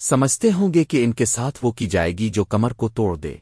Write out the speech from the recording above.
سمجھتے ہوں گے کہ ان کے ساتھ وہ کی جائے گی جو کمر کو توڑ دے۔